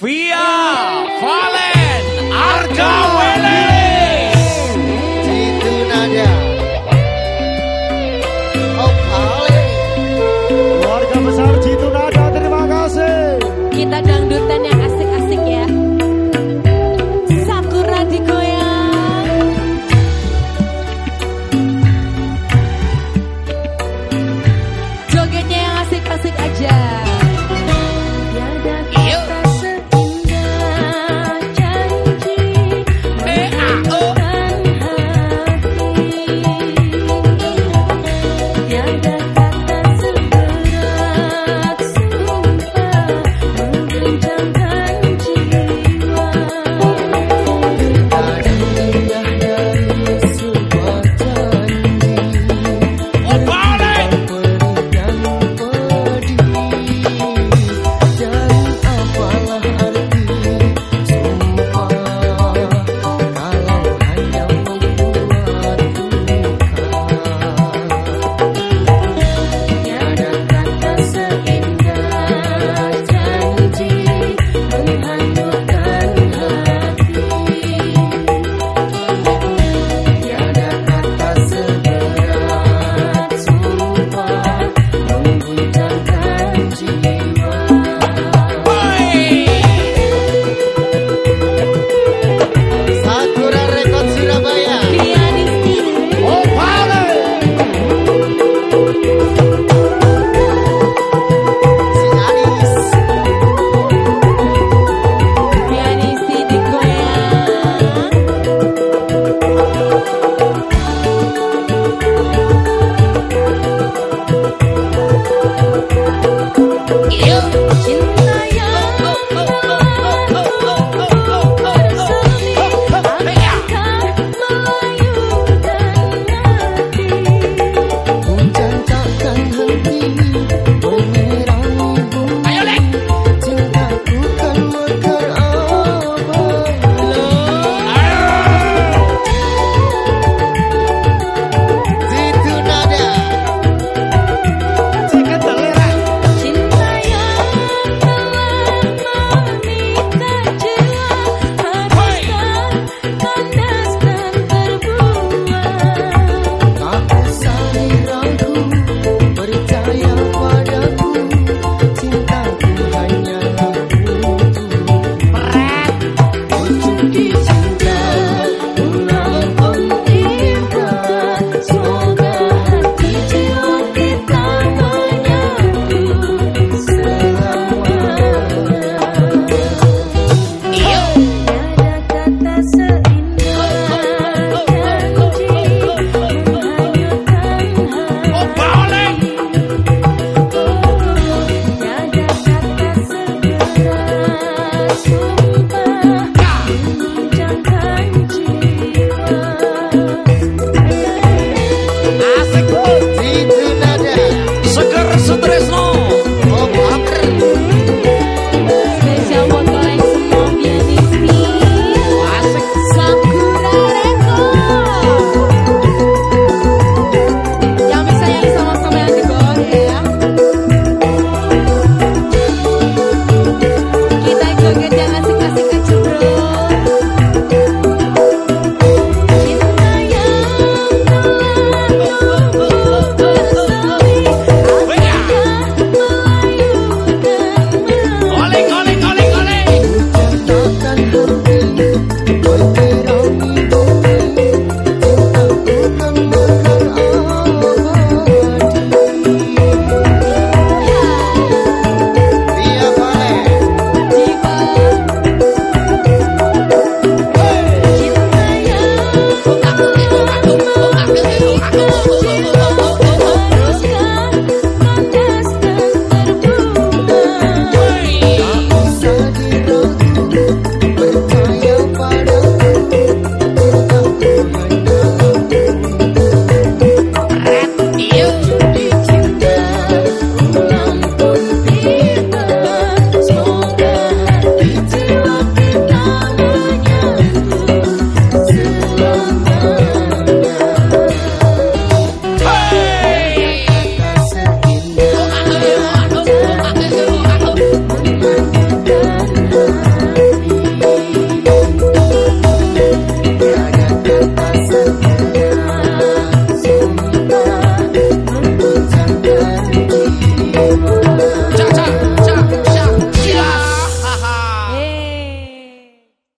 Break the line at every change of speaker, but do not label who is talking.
We are.